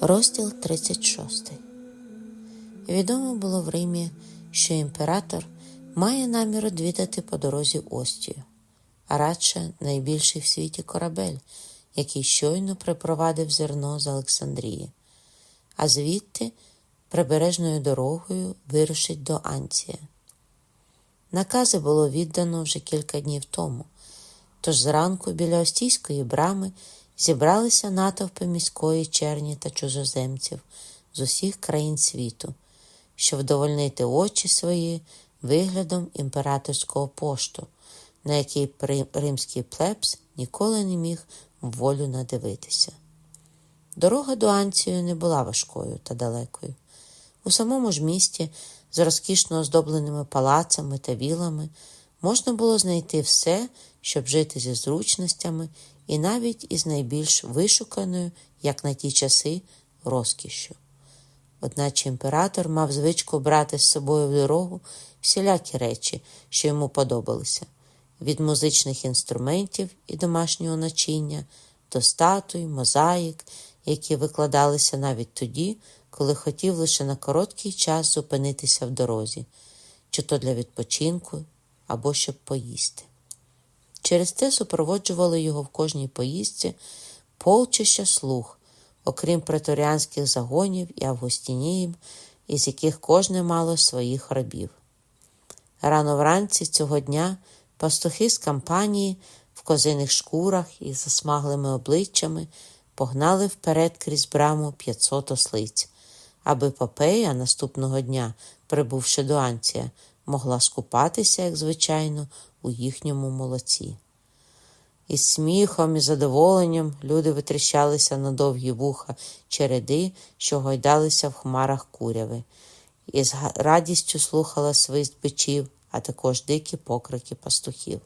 Розділ 36. Відомо було в Римі, що імператор має намір відвідати по дорозі Остію, а радше найбільший в світі корабель, який щойно припровадив зерно з Олександрії, а звідти прибережною дорогою вирушить до Анція. Накази було віддано вже кілька днів тому, тож зранку біля Остійської брами зібралися натовпи міської черні та чужоземців з усіх країн світу, щоб вдовольнити очі свої виглядом імператорського пошту, на який римський плебс ніколи не міг волю надивитися. Дорога до Анцію не була важкою та далекою. У самому ж місті, з розкішно оздобленими палацами та вілами, можна було знайти все, щоб жити зі зручностями і навіть із найбільш вишуканою, як на ті часи, розкішшю. Одначе імператор мав звичку брати з собою в дорогу всілякі речі, що йому подобалися, від музичних інструментів і домашнього начиння до статуй, мозаїк, які викладалися навіть тоді, коли хотів лише на короткий час зупинитися в дорозі, чи то для відпочинку або щоб поїсти. Через те супроводжували його в кожній поїздці полчища слуг, окрім преторіанських загонів і августініїв, із яких кожне мало своїх рабів. Рано вранці цього дня пастухи з кампанії в козиних шкурах і засмаглими обличчями погнали вперед крізь браму 500 ослиць, аби Попея наступного дня, прибувши до Анція, могла скупатися, як звичайно, у їхньому молоці. Із сміхом і задоволенням люди витріщалися на довгі вуха череди, що гойдалися в хмарах куряви, і з радістю слухала свист бичів, а також дикі покрики пастухів.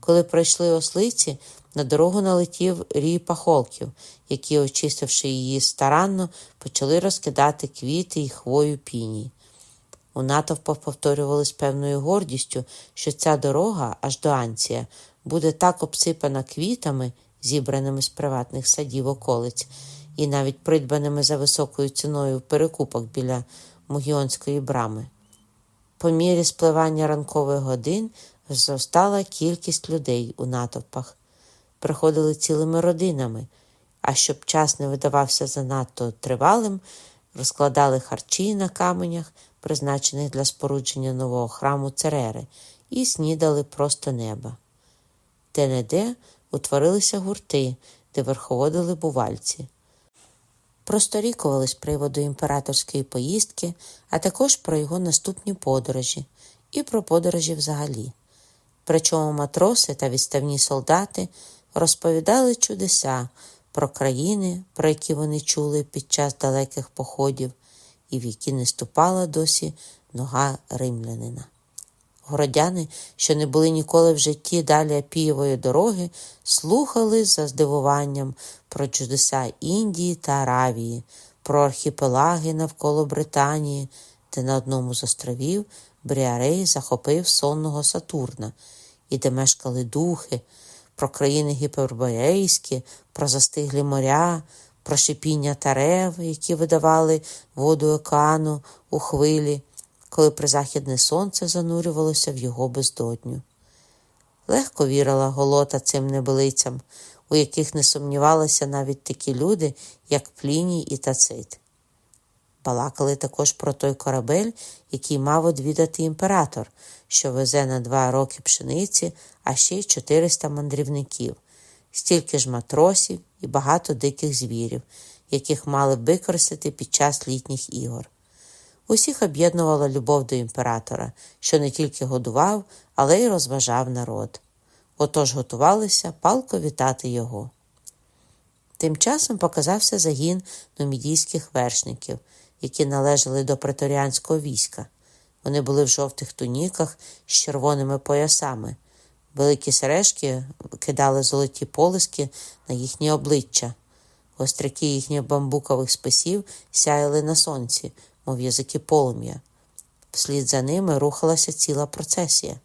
Коли пройшли ослиці, на дорогу налетів рій пахолків, які, очистивши її старанно, почали розкидати квіти і хвою піні. У натовпах повторювали з певною гордістю, що ця дорога аж до Анція буде так обсипана квітами, зібраними з приватних садів околиць, і навіть придбаними за високою ціною в перекупах біля Мугіонської брами. По мірі спливання ранкових годин зростала кількість людей у натовпах, приходили цілими родинами, а щоб час не видавався занадто тривалим, розкладали харчі на каменях, призначених для спорудження нового храму Церери, і снідали просто неба. Де не де утворилися гурти, де верховодили бувальці. Просторікували з приводу імператорської поїздки, а також про його наступні подорожі і про подорожі взагалі. Причому матроси та відставні солдати розповідали чудеса про країни, про які вони чули під час далеких походів, і в які не ступала досі нога римлянина. Городяни, що не були ніколи в житті далі Апієвої дороги, слухали за здивуванням про чудеса Індії та Аравії, про архіпелаги навколо Британії, де на одному з островів Бріарей захопив сонного Сатурна, і де мешкали духи, про країни гіперборейські, про застиглі моря, про шипіння тарев, які видавали воду океану у хвилі коли призахідне сонце занурювалося в його бездодню. Легко вірила голота цим небелицям, у яких не сумнівалися навіть такі люди, як Пліній і Тацит. Балакали також про той корабель, який мав одвідати імператор, що везе на два роки пшениці, а ще й 400 мандрівників, стільки ж матросів і багато диких звірів, яких мали використати під час літніх ігор. Усіх об'єднувала любов до імператора, що не тільки годував, але й розважав народ. Отож готувалися палко вітати його. Тим часом показався загін нумідійських вершників, які належали до преторіанського війська. Вони були в жовтих туніках з червоними поясами. Великі сережки кидали золоті полиски на їхні обличчя. Остряки їхніх бамбукових списів сяяли на сонці, мов язики полум'я. Вслід за ними рухалася ціла процесія.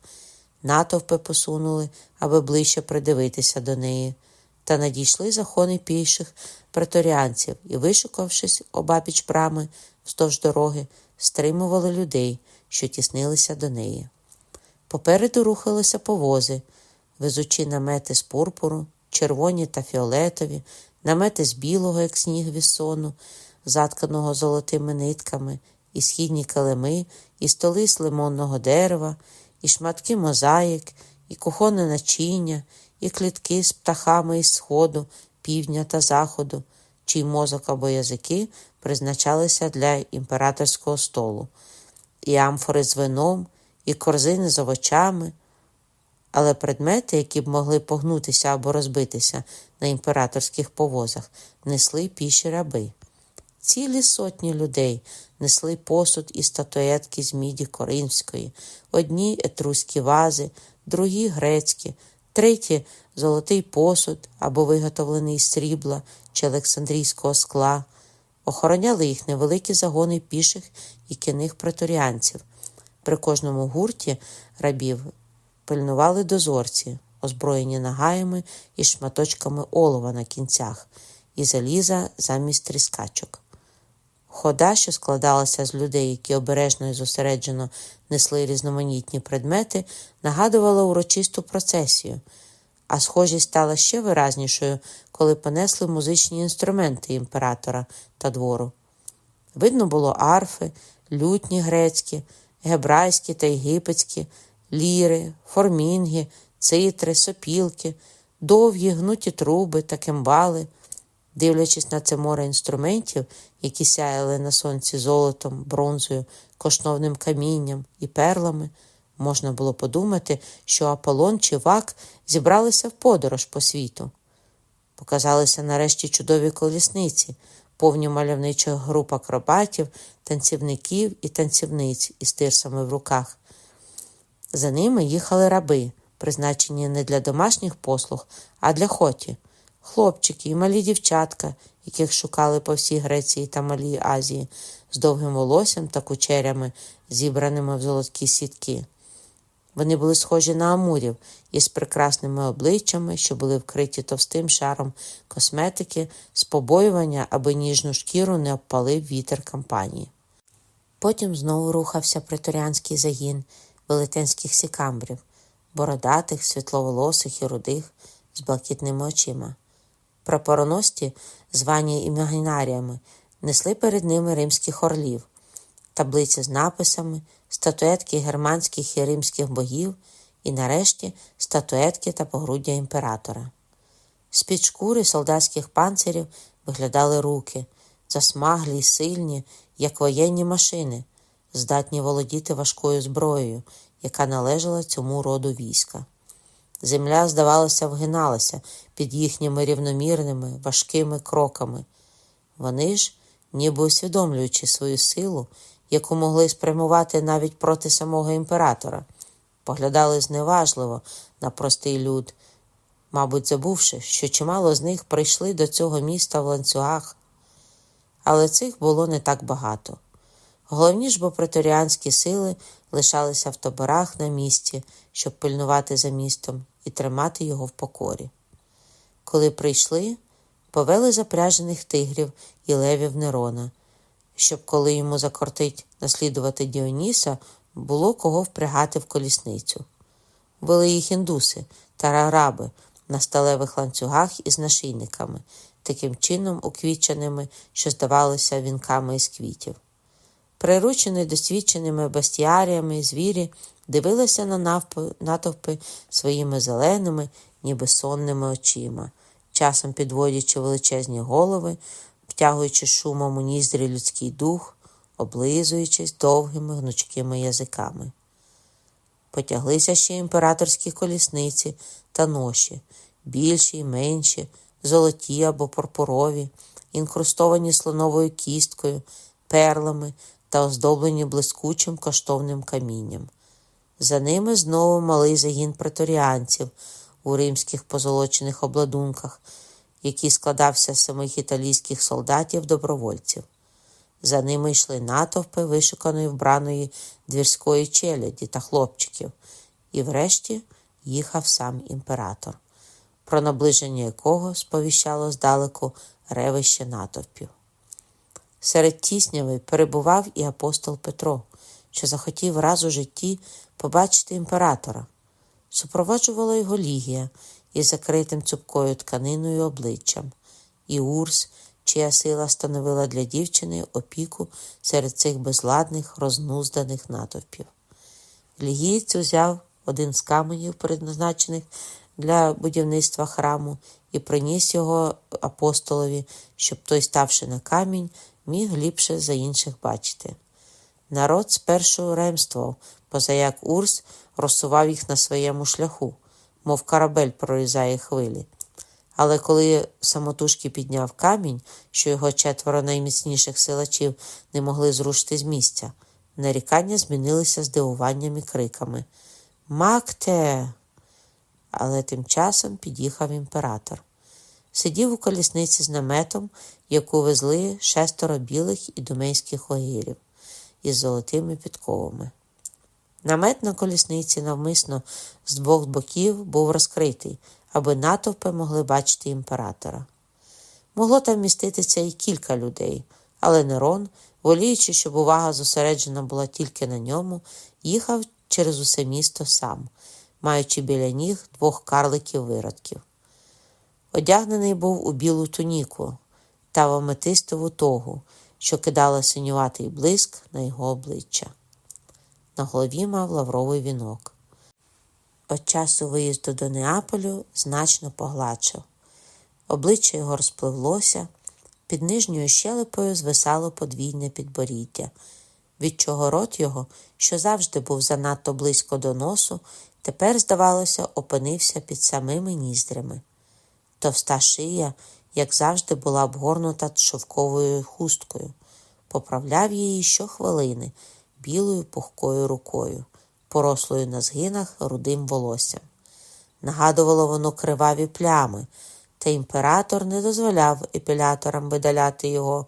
Натовпи посунули, аби ближче придивитися до неї. та надійшли заходи піших преторіанців і, вишукавшись обабіч брами вздовж дороги, стримували людей, що тіснилися до неї. Попереду рухалися повози, везучи намети з пурпуру, червоні та фіолетові, намети з білого, як сніг вісону, затканого золотими нитками, і східні килими, і столи з лимонного дерева, і шматки мозаїк, і кухонне начиння, і клітки з птахами із сходу, півдня та заходу, чий мозок або язики призначалися для імператорського столу, і амфори з вином, і корзини з овочами. Але предмети, які б могли погнутися або розбитися на імператорських повозах, несли піші раби. Цілі сотні людей несли посуд і статуетки з міді Коринської, одні етруські вази, другі грецькі, треті золотий посуд або виготовлений з срібла чи Олександрійського скла. Охороняли їх невеликі загони піших і кінних преторіанців. При кожному гурті рабів пильнували дозорці, озброєні нагаями і шматочками олова на кінцях, і заліза замість тріскачок. Хода, що складалася з людей, які обережно і зосереджено несли різноманітні предмети, нагадувала урочисту процесію, а схожість стала ще виразнішою, коли понесли музичні інструменти імператора та двору. Видно було арфи, лютні грецькі, гебрайські та єгипетські, ліри, формінги, цитри, сопілки, довгі гнуті труби та кембали. Дивлячись на це море інструментів, які сяяли на сонці золотом, бронзою, коштовним камінням і перлами, можна було подумати, що Аполлон чи Вак зібралися в подорож по світу. Показалися нарешті чудові колісниці, повні мальовничих груп акробатів, танцівників і танцівниць із тирсами в руках. За ними їхали раби, призначені не для домашніх послуг, а для хоті хлопчики і малі дівчатка, яких шукали по всій Греції та Малій Азії, з довгим волоссям та кучерями, зібраними в золоткі сітки. Вони були схожі на амурів із прекрасними обличчями, що були вкриті товстим шаром косметики, з побоювання, аби ніжну шкіру не обпалив вітер кампанії. Потім знову рухався преторіанський загін велетенських сікамбрів, бородатих, світловолосих і рудих, з блакитними очима. Прапороносці, звані імагінаріями, несли перед ними римських орлів, таблиці з написами, статуетки германських і римських богів і, нарешті, статуетки та погруддя імператора. З під шкури солдатських панцирів виглядали руки, засмаглі й сильні, як воєнні машини, здатні володіти важкою зброєю, яка належала цьому роду війська. Земля, здавалося, вгиналася під їхніми рівномірними, важкими кроками. Вони ж, ніби усвідомлюючи свою силу, яку могли спрямувати навіть проти самого імператора, поглядали зневажливо на простий люд, мабуть, забувши, що чимало з них прийшли до цього міста в ланцюгах. Але цих було не так багато. Головні ж бо преторіанські сили лишалися в таборах на місці, щоб пильнувати за містом і тримати його в покорі. Коли прийшли, повели запряжених тигрів і левів Нерона, щоб, коли йому закортить наслідувати Діоніса, було кого впрягати в колісницю. Були їх індуси та араби на сталевих ланцюгах із нашийниками, таким чином уквіченими, що здавалися вінками із квітів. Приручені досвідченими бастіаріями звірі дивилися на натовпи своїми зеленими, ніби сонними очима, часом підводячи величезні голови, втягуючи шумом у ніздрі людський дух, облизуючись довгими гнучкими язиками. Потяглися ще імператорські колісниці та ноші, більші й менші, золоті або пурпурові, інкрустовані слоновою кісткою, перлами та оздоблені блискучим коштовним камінням. За ними знову малий загін преторіанців у римських позолочених обладунках, який складався з самих італійських солдатів-добровольців. За ними йшли натовпи вишуканої вбраної двірської челяді та хлопчиків, і врешті їхав сам імператор. про наближення якого сповіщало здалеку ревище натовпів. Серед тісняви перебував і апостол Петро, що захотів раз у житті побачити імператора. Супроводжувала його Лігія із закритим цупкою тканиною обличчям, і Урс, чия сила становила для дівчини опіку серед цих безладних, рознузданих натовпів. Лігієць узяв один з каменів, предназначених для будівництва храму, і приніс його апостолові, щоб той, ставши на камінь, міг ліпше за інших бачити. Народ спершу ремствував, позаяк Урс розсував їх на своєму шляху, мов корабель прорізає хвилі. Але коли самотужки підняв камінь, що його четверо найміцніших силачів не могли зрушити з місця, нарікання змінилися здивуванням і криками Макте! Але тим часом під'їхав імператор. Сидів у колісниці з наметом, яку везли шестеро білих і думейських огірів із золотими підковами. Намет на колісниці навмисно з двох боків був розкритий, аби натовпи могли бачити імператора. Могло там міститися і кілька людей, але Нерон, воліючи, щоб увага зосереджена була тільки на ньому, їхав через усе місто сам, маючи біля ніг двох карликів виродків. Одягнений був у білу туніку та в аметистову тогу, що кидала синюватий блиск на його обличчя. На голові мав лавровий вінок. От часу виїзду до Неаполю значно погладшав. Обличчя його розпливлося, під нижньою щелепою звисало подвійне підборіддя, від чого рот його, що завжди був занадто близько до носу, тепер, здавалося, опинився під самими ніздрями. Товста шия, як завжди, була обгорнута шовковою хусткою, поправляв її щохвилини білою пухкою рукою, порослою на згинах рудим волоссям. Нагадувало воно криваві плями, та імператор не дозволяв епіляторам видаляти його,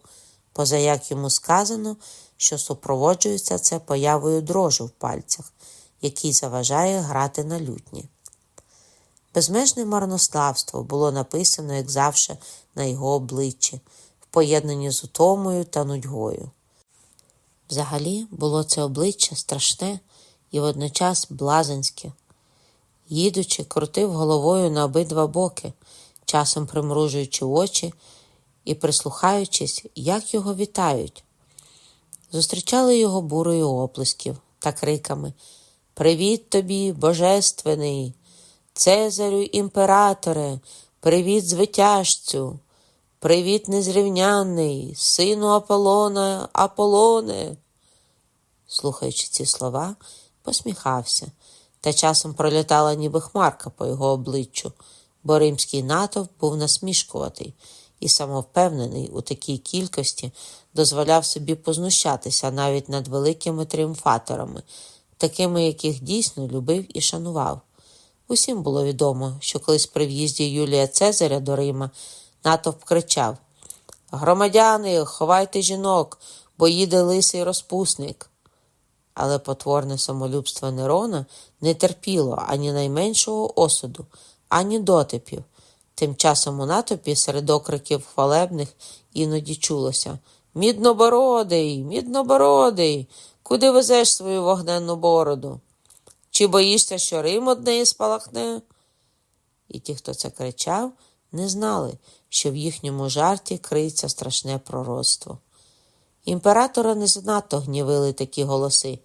поза як йому сказано, що супроводжується це появою дрожу в пальцях, який заважає грати на лютні. Безмежне марнославство було написано, як завше, на його обличчі, в поєднанні з утомою та нудьгою. Взагалі було це обличчя страшне і водночас блазенське. Їдучи, крутив головою на обидва боки, часом примружуючи очі і прислухаючись, як його вітають. Зустрічали його бурою оплесків та криками Привіт тобі, Божественний! Цезарю імператоре, привіт звитяжцю, привіт незрівнянний, сину Аполлона, Аполлоне. Слухаючи ці слова, посміхався, та часом пролітала ніби хмарка по його обличчю, бо римський натовп був насмішкуватий і самовпевнений у такій кількості дозволяв собі познущатися навіть над великими тріумфаторами, такими, яких дійсно любив і шанував. Усім було відомо, що колись при в'їзді Юлія Цезаря до Рима натовп кричав Громадяни, ховайте жінок, бо їде лисий розпусник. Але потворне самолюбство Нерона не терпіло ані найменшого осуду, ані дотипів. Тим часом у натопі серед окриків хвалебних іноді чулося Міднобородий, міднобородий, куди везеш свою вогненну бороду? Чи боїшся, що Рим одне спалахне? І ті, хто це кричав, не знали, що в їхньому жарті криється страшне пророцтво. Імператора не занадто гнівили такі голоси,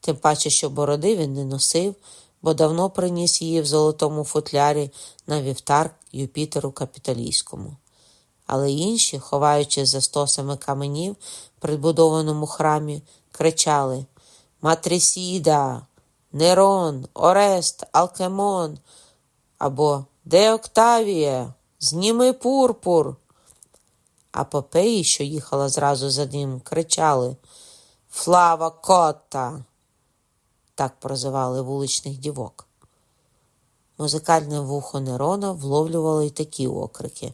тим паче, що бороди він не носив, бо давно приніс її в золотому футлярі на вівтар Юпітеру Капітолійському. Але інші, ховаючись за стосами каменів в прибудованому храмі, кричали Матрисіда! Нерон, Орест, Алкемон або Де Октавія, зніми пурпур. А попеї, що їхала зразу за ним, кричали Флава Котта. Так прозивали вуличних дівок. Музикальне вухо Нерона вловлювало й такі окрики,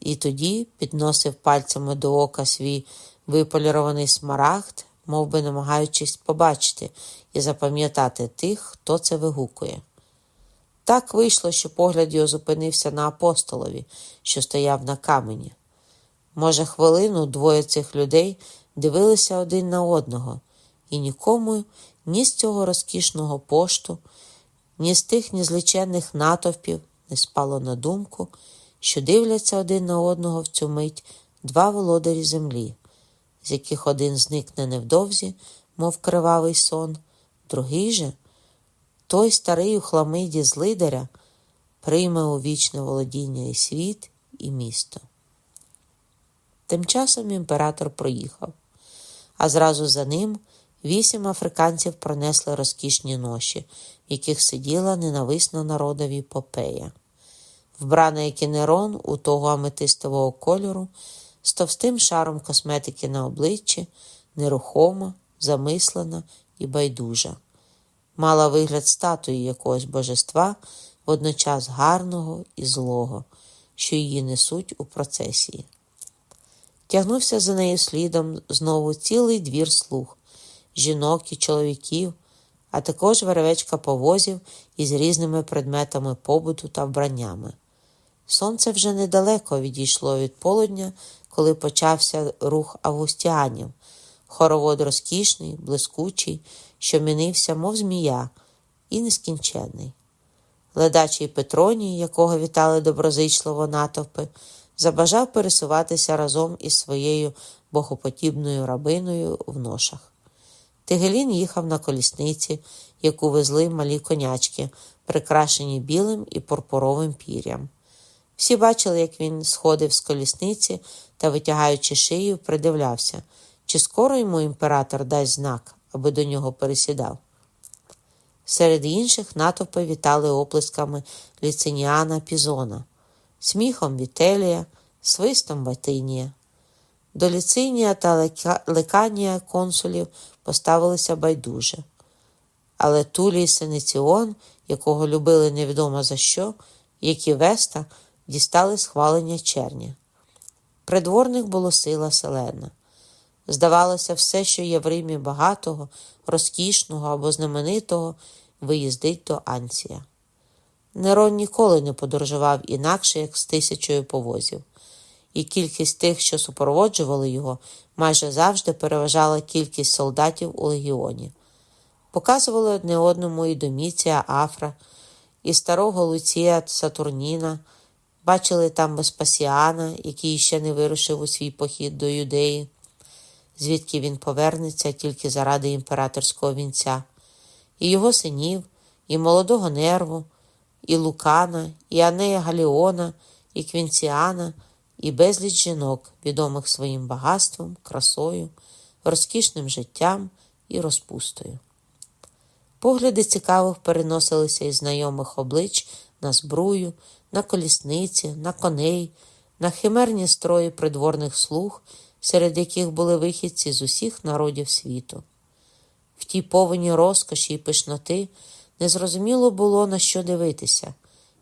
і тоді підносив пальцями до ока свій виполірований смарагд, мов би намагаючись побачити і запам'ятати тих, хто це вигукує. Так вийшло, що погляд його зупинився на апостолові, що стояв на камені. Може, хвилину двоє цих людей дивилися один на одного, і нікому ні з цього розкішного пошту, ні з тих незліченних натовпів не спало на думку, що дивляться один на одного в цю мить два володарі землі, з яких один зникне невдовзі, мов кривавий сон, другий же, той старий у хламиді з лидаря, прийме у вічне володіння і світ, і місто. Тим часом імператор проїхав, а зразу за ним вісім африканців пронесли розкішні ноші, в яких сиділа ненависна народові попея. Вбрана як і Нерон у того аметистового кольору, з товстим шаром косметики на обличчі, нерухома, замислена і байдужа. Мала вигляд статуї якогось божества, водночас гарного і злого, що її несуть у процесії. Тягнувся за нею слідом знову цілий двір слуг, жінок і чоловіків, а також веревечка повозів із різними предметами побуту та вбраннями. Сонце вже недалеко відійшло від полудня, коли почався рух августіанів, хоровод розкішний, блискучий, що мінився, мов змія, і нескінченний. Ледачий Петроній, якого вітали доброзичливо натовпи, забажав пересуватися разом із своєю богоподібною рабиною в ношах. Тигелін їхав на колісниці, яку везли малі конячки, прикрашені білим і пурпуровим пір'ям. Всі бачили, як він сходив з колісниці та, витягаючи шию, придивлявся, чи скоро йому імператор дасть знак, аби до нього пересідав. Серед інших натовпи вітали оплесками ліценіана Пізона, сміхом Вітелія, свистом Батинія. До Ліцинія та Леканія консулів поставилися байдуже. Але Тулій Сенеціон, якого любили невідомо за що, як і Веста, дістали схвалення черня. Придворних було сила селена. Здавалося, все, що є в Римі багатого, розкішного або знаменитого, виїздить до Анція. Нерон ніколи не подорожував інакше, як з тисячою повозів, і кількість тих, що супроводжували його, майже завжди переважала кількість солдатів у легіоні. Показували одне одному і Доміція Афра, і старого Луція Сатурніна, бачили там Веспасіана, який ще не вирушив у свій похід до юдеї, звідки він повернеться тільки заради імператорського вінця, і його синів, і молодого нерву і Лукана, і Анея Галіона, і Квінціана, і безліч жінок, відомих своїм багатством, красою, розкішним життям і розпустою. Погляди цікавих переносилися із знайомих облич на збрую, на колісниці, на коней, на химерні строї придворних слуг, серед яких були вихідці з усіх народів світу. В тій повені розкоші і пишноти Незрозуміло було на що дивитися,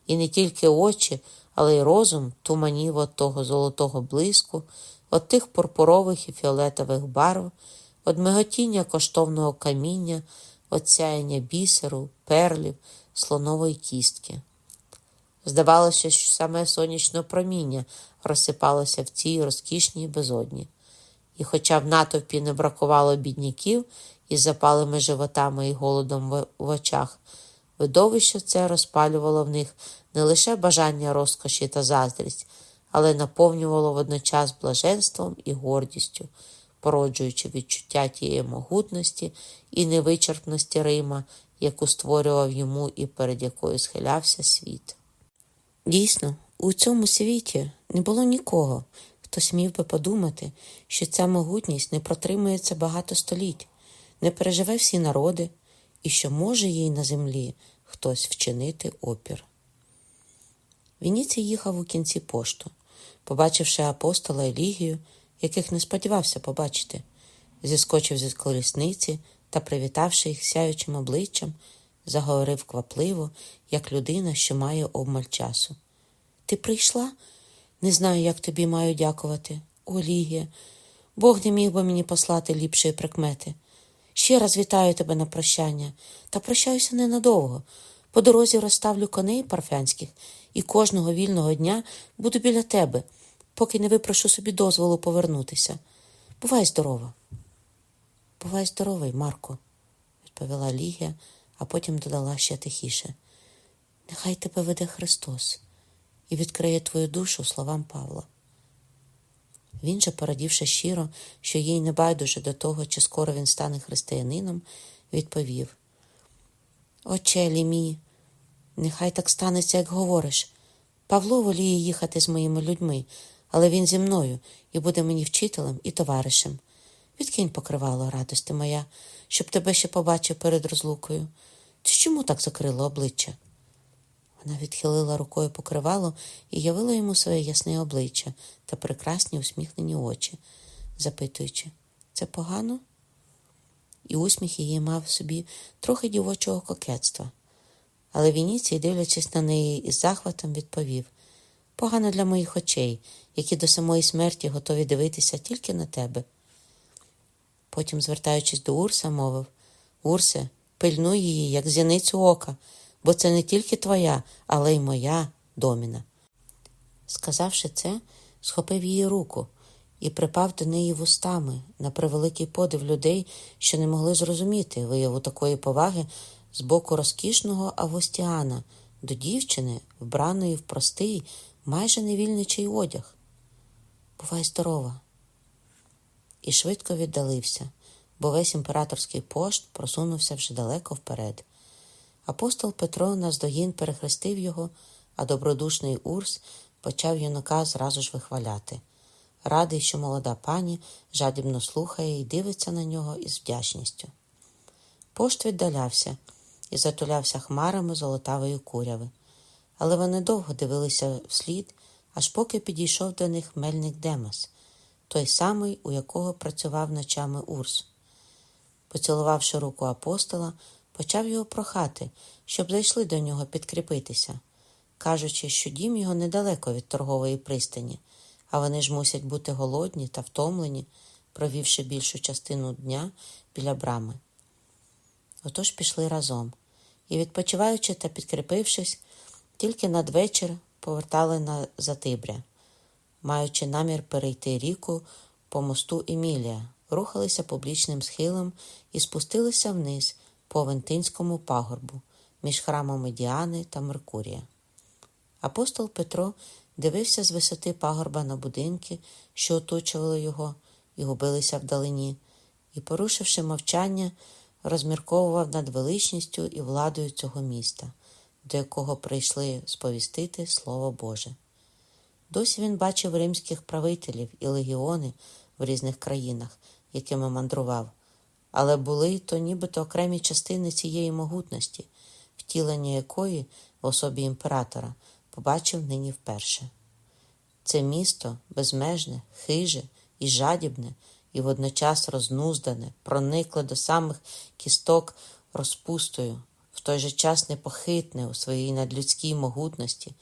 і не тільки очі, але й розум туманів от того золотого блиску, от тих пурпурових і фіолетових барв, от миготіння коштовного каміння, от сяяння бісеру, перлів, слонової кістки. Здавалося, що саме сонячне проміння розсипалося в цій розкішній безодні. І, хоча в натовпі не бракувало бідняків, із запалими животами і голодом в очах. Видовище це розпалювало в них не лише бажання розкоші та заздрість, але наповнювало водночас блаженством і гордістю, породжуючи відчуття тієї могутності і невичерпності Рима, яку створював йому і перед якою схилявся світ. Дійсно, у цьому світі не було нікого, хто смів би подумати, що ця могутність не протримується багато століть не переживе всі народи, і що може їй на землі хтось вчинити опір. Вініцій їхав у кінці пошту, побачивши апостола і лігію, яких не сподівався побачити, зіскочив зі колісниці та, привітавши їх сяючим обличчям, заговорив квапливо, як людина, що має обмаль часу. Ти прийшла? Не знаю, як тобі маю дякувати. О, Лігія, Бог не міг би мені послати ліпшої прикмети. Ще раз вітаю тебе на прощання та прощаюся ненадовго. По дорозі розставлю коней парфянських і кожного вільного дня буду біля тебе, поки не випрошу собі дозволу повернутися. Бувай здорова. Бувай здоровий, Марко, відповіла Лігія, а потім додала ще тихіше. Нехай тебе веде Христос і відкриє твою душу словам Павла. Він же, порадівши щиро, що їй не байдуже до того, чи скоро він стане християнином, відповів Очелі мій, нехай так станеться, як говориш. Павло воліє їхати з моїми людьми, але він зі мною і буде мені вчителем і товаришем. Відкинь покривало, радости моя, щоб тебе ще побачив перед розлукою. Ти чому так закрила обличчя? Вона відхилила рукою покривало і явила йому своє ясне обличчя та прекрасні усміхнені очі, запитуючи, це погано? І усміх її мав в собі трохи дівочого кокетства. Але Вініцій, дивлячись на неї із захватом, відповів погано для моїх очей, які до самої смерті готові дивитися тільки на тебе. Потім, звертаючись до Урса, мовив Урсе, пильнуй її, як зяницю ока, бо це не тільки твоя, але й моя доміна. Сказавши це, схопив її руку і припав до неї вустами на превеликий подив людей, що не могли зрозуміти вияву такої поваги з боку розкішного Авостіана до дівчини, вбраної в простий, майже невільничий одяг. Бувай здорова. І швидко віддалився, бо весь імператорський пошт просунувся вже далеко вперед. Апостол Петро наздогін перехрестив його, а добродушний Урс почав юнака зразу ж вихваляти. Радий, що молода пані жадібно слухає і дивиться на нього із вдячністю. Пошт віддалявся і затулявся хмарами золотавої куряви, але вони довго дивилися вслід, аж поки підійшов до них мельник Демас, той самий, у якого працював ночами Урс. Поцілувавши руку апостола, почав його прохати, щоб зайшли до нього підкріпитися, кажучи, що дім його недалеко від торгової пристані, а вони ж мусять бути голодні та втомлені, провівши більшу частину дня біля брами. Отож пішли разом і, відпочиваючи та підкріпившись, тільки надвечір повертали на Затибря, маючи намір перейти ріку по мосту Емілія, рухалися публічним схилом і спустилися вниз по Вентинському пагорбу між храмами Діани та Меркурія. Апостол Петро дивився з висоти пагорба на будинки, що оточували його і губилися вдалині, і, порушивши мовчання, розмірковував над величністю і владою цього міста, до якого прийшли сповістити Слово Боже. Досі він бачив римських правителів і легіони в різних країнах, якими мандрував, але були то нібито окремі частини цієї могутності, втілення якої в особі імператора побачив нині вперше. Це місто безмежне, хиже і жадібне, і водночас рознуздане, проникле до самих кісток розпустою, в той же час непохитне у своїй надлюдській могутності.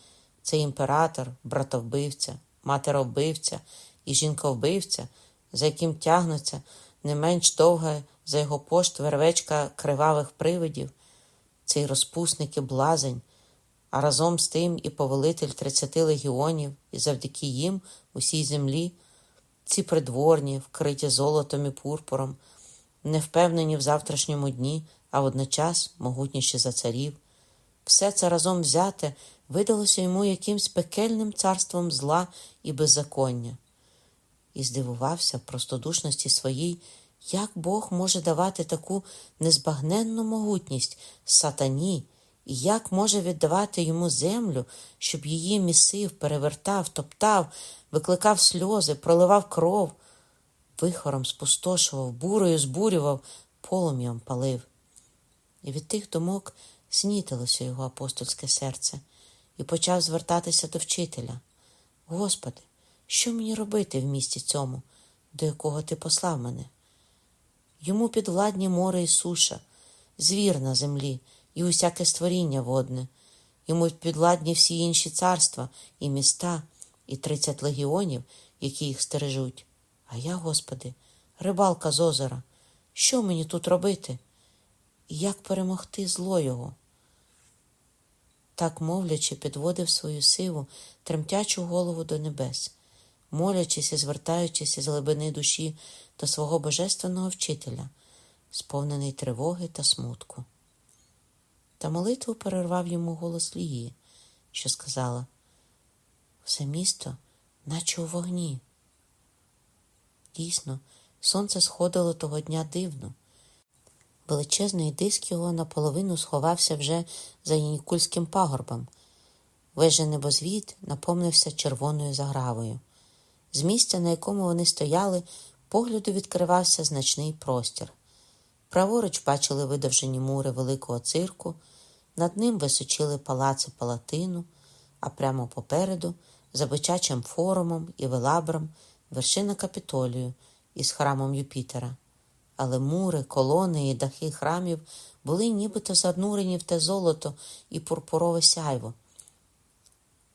Це імператор, братовбивця, матеровбивця і жінковбивця, за яким тягнуться не менш довга за його пошт вервечка кривавих привидів, цей розпусник і блазень, а разом з тим і повелитель тридцяти легіонів, і завдяки їм усій землі, ці придворні, вкриті золотом і пурпуром, не впевнені в завтрашньому дні, а водночас могутніші за царів. Все це разом взяте видалося йому якимсь пекельним царством зла і беззаконня. І здивувався простодушності своїй, як Бог може давати таку незбагненну могутність сатані, і як може віддавати йому землю, щоб її місив, перевертав, топтав, викликав сльози, проливав кров, вихором спустошував, бурою збурював, полум'ям палив. І від тих думок снітилося його апостольське серце, і почав звертатися до вчителя. Господи, що мені робити в місті цьому, до якого ти послав мене? Йому підвладні море і суша, звір на землі і усяке створіння водне, йому підвладні всі інші царства і міста, і тридцять легіонів, які їх стережуть. А я, Господи, рибалка з озера, що мені тут робити? І як перемогти зло його? так мовлячи, підводив свою сиву, тремтячу голову до небес, молячись і звертаючись із глибини душі до свого божественного вчителя, сповнений тривоги та смутку. Та молитву перервав йому голос Лії, що сказала все місто, наче у вогні. Дійсно, сонце сходило того дня дивно. Величезний диск його наполовину сховався вже за Янікульським пагорбом. Же небозвід наповнився червоною загравою. З місця, на якому вони стояли, погляду відкривався значний простір. Праворуч бачили видовжені мури великого цирку, над ним височили палаци палатину, а прямо попереду, за бичачим форумом і велабром, вершина капітолію із храмом Юпітера але мури, колони і дахи храмів були нібито занурені в те золото і пурпурове сяйво.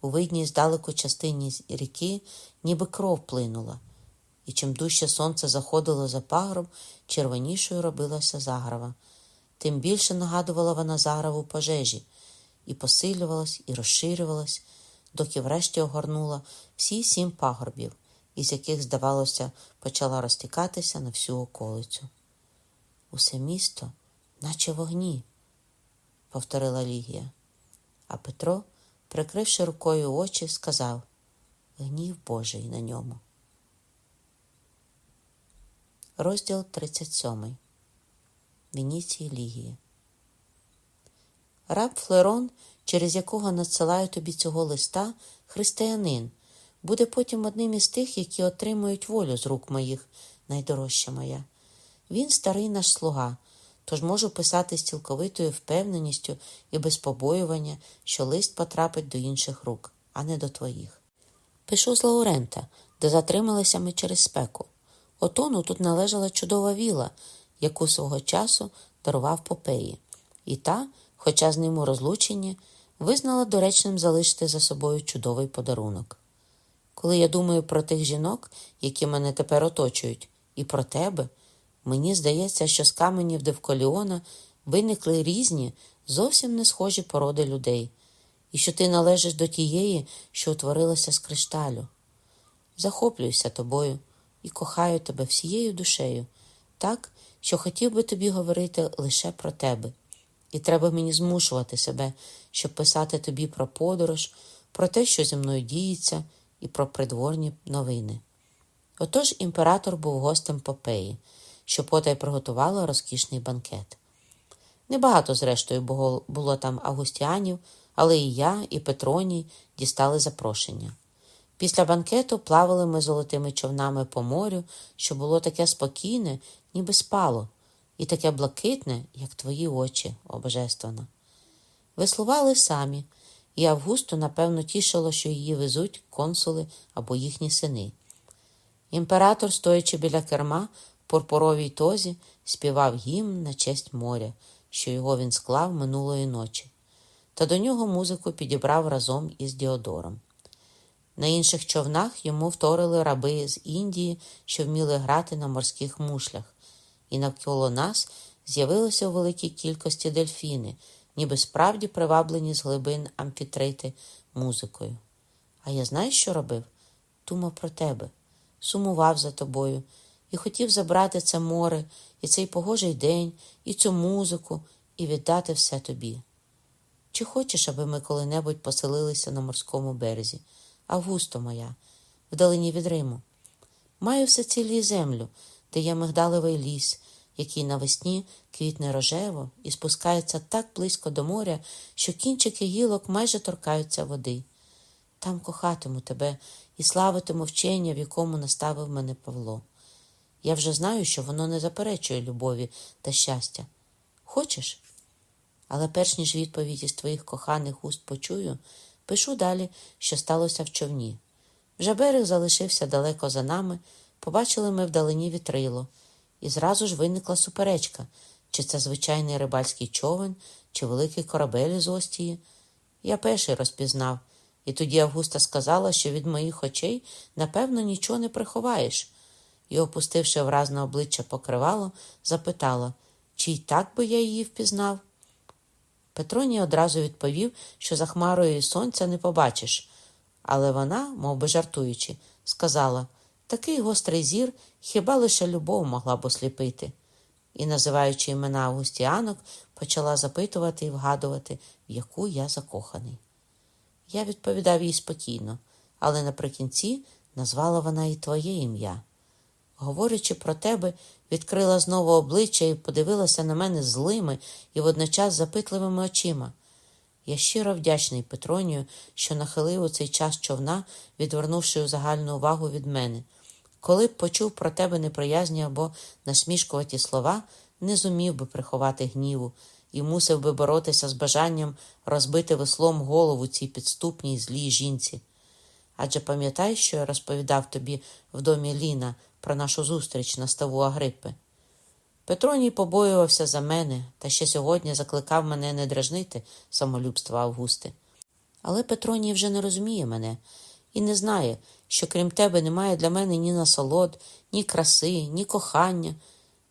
У видній здалеку частині ріки ніби кров плинула, і чим дужче сонце заходило за пагроб, червонішою робилася заграва. Тим більше нагадувала вона заграву пожежі, і посилювалась, і розширювалась, доки врешті огорнула всі сім пагорбів із яких, здавалося, почала розтікатися на всю околицю. Усе місто, наче вогні, повторила Лігія. А Петро, прикривши рукою очі, сказав Гнів Божий на ньому. Розділ 37. Вініції Лігії. Раб Флерон, через якого надсилаю тобі цього листа, християнин, буде потім одним із тих, які отримують волю з рук моїх, найдорожча моя. Він старий наш слуга, тож можу писати з цілковитою впевненістю і без побоювання, що лист потрапить до інших рук, а не до твоїх. Пишу з Лаурента, де затрималися ми через спеку. Отону тут належала чудова віла, яку свого часу дарував Попеї, і та, хоча з ним у розлученні, визнала доречним залишити за собою чудовий подарунок. Коли я думаю про тих жінок, які мене тепер оточують, і про тебе, мені здається, що з каменів Девколіона виникли різні, зовсім не схожі породи людей, і що ти належиш до тієї, що утворилася з кришталю. Захоплююся тобою і кохаю тебе всією душею, так, що хотів би тобі говорити лише про тебе, і треба мені змушувати себе, щоб писати тобі про подорож, про те, що зі мною діється і про придворні новини. Отож імператор був гостем Попеї, що потай приготувала розкішний банкет. Небагато, зрештою, було там августіанів, але і я, і Петроній дістали запрошення. Після банкету плавали ми золотими човнами по морю, що було таке спокійне, ніби спало, і таке блакитне, як твої очі, о божественна. Веслували самі, і Августу, напевно, тішило, що її везуть консули або їхні сини. Імператор, стоячи біля керма, пурпуровій тозі, співав гімн на честь моря, що його він склав минулої ночі, та до нього музику підібрав разом із Діодором. На інших човнах йому вторили раби з Індії, що вміли грати на морських мушлях, і навколо нас з'явилися у великій кількості дельфіни ніби справді приваблені з глибин амфітрити музикою. А я знаєш, що робив? Думав про тебе, сумував за тобою і хотів забрати це море, і цей погожий день, і цю музику, і віддати все тобі. Чи хочеш, аби ми коли-небудь поселилися на морському березі, Августо моя, вдалині від Риму? Маю все цілі землю, де є мигдалевий ліс, який навесні квітне рожево і спускається так близько до моря, що кінчики гілок майже торкаються води. Там кохатиму тебе і славитиму вчення, в якому наставив мене Павло. Я вже знаю, що воно не заперечує любові та щастя. Хочеш? Але перш ніж відповідь із твоїх коханих уст почую, пишу далі, що сталося в човні. Вже берег залишився далеко за нами, побачили ми вдалині вітрило. І зразу ж виникла суперечка, чи це звичайний рибальський човен, чи великий корабель з Остії. Я перший розпізнав, і тоді Августа сказала, що від моїх очей, напевно, нічого не приховаєш, і, опустивши враз на обличчя покривало, запитала, чи й так би я її впізнав. Петроній одразу відповів, що за хмарою сонця не побачиш. Але вона, мов би жартуючи, сказала такий гострий зір хіба лише любов могла б осліпити. І, називаючи імена Августіанок, почала запитувати і вгадувати, в яку я закоханий. Я відповідав їй спокійно, але наприкінці назвала вона і твоє ім'я. Говорячи про тебе, відкрила знову обличчя і подивилася на мене злими і водночас запитливими очима. Я щиро вдячний Петронію, що нахилив у цей час човна, відвернувши загальну увагу від мене. Коли б почув про тебе неприязні або насмішкуваті слова, не зумів би приховати гніву і мусив би боротися з бажанням розбити веслом голову цій підступній злій жінці. Адже пам'ятай, що я розповідав тобі в домі Ліна про нашу зустріч на ставу Агрипи. Петроній побоювався за мене та ще сьогодні закликав мене не дражнити самолюбства Августи. Але Петроній вже не розуміє мене і не знає, що крім тебе немає для мене ні насолод, ні краси, ні кохання,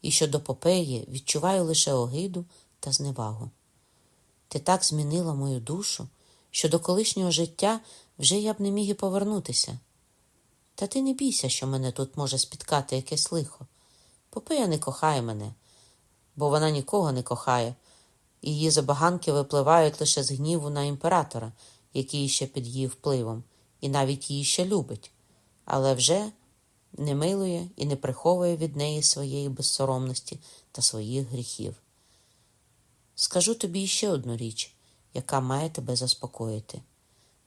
і що до Попеї відчуваю лише огиду та зневагу. Ти так змінила мою душу, що до колишнього життя вже я б не міг і повернутися. Та ти не бійся, що мене тут може спіткати якесь лихо. Попея не кохає мене, бо вона нікого не кохає, її забаганки випливають лише з гніву на імператора, який ще під її впливом, і навіть її ще любить, але вже не милує і не приховує від неї своєї безсоромності та своїх гріхів. Скажу тобі ще одну річ, яка має тебе заспокоїти.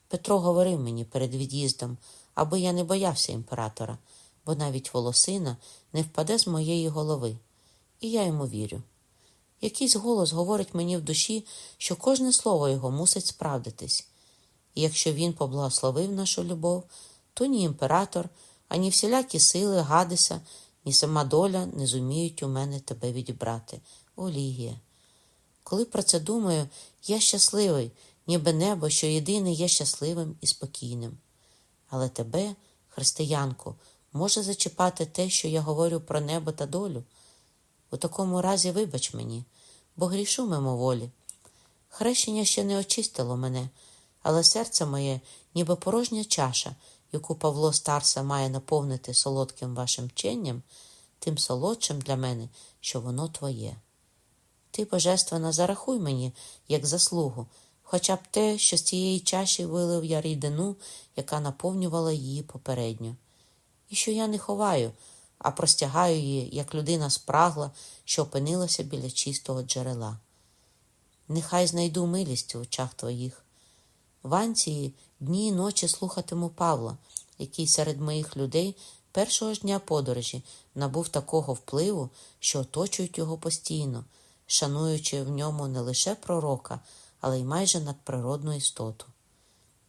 Петро говорив мені перед від'їздом, аби я не боявся імператора, бо навіть волосина не впаде з моєї голови, і я йому вірю. Якийсь голос говорить мені в душі, що кожне слово його мусить справдитись, і якщо він поблагословив нашу любов, то ні імператор, ані всілякі сили Гадеса, ні сама доля не зуміють у мене тебе відібрати. Олігія. Коли про це думаю, я щасливий, ніби небо, що єдине є щасливим і спокійним. Але тебе, християнку, може зачіпати те, що я говорю про небо та долю. У такому разі, вибач мені, бо грішу мимоволі. Хрещення ще не очистило мене, але серце моє, ніби порожня чаша, яку Павло Старса має наповнити солодким вашим вченням, тим солодшим для мене, що воно твоє. Ти, Божественна, зарахуй мені, як заслугу, хоча б те, що з цієї чаші вилив я рідину, яка наповнювала її попередньо, і що я не ховаю, а простягаю її, як людина спрагла, що опинилася біля чистого джерела. Нехай знайду милість у очах твоїх. В Анції дні й ночі слухатиму Павла, який серед моїх людей першого ж дня подорожі набув такого впливу, що оточують його постійно, шануючи в ньому не лише пророка, але й майже надприродну істоту.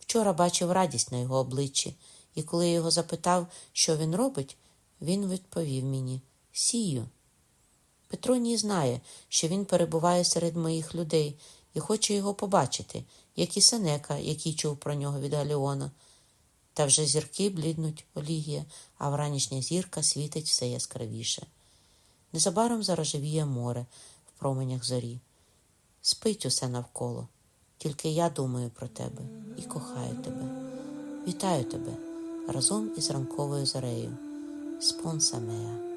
Вчора бачив радість на його обличчі, і коли я його запитав, що він робить, він відповів мені сію. Петроній знає, що він перебуває серед моїх людей і хоче його побачити, як і Сенека, який чув про нього від Галіона. Та вже зірки бліднуть Олігія, а вранішня зірка світить все яскравіше. Незабаром зарожевіє море в променях зорі. Спить усе навколо, тільки я думаю про тебе і кохаю тебе. Вітаю тебе разом із ранковою зарею. Спонса меа.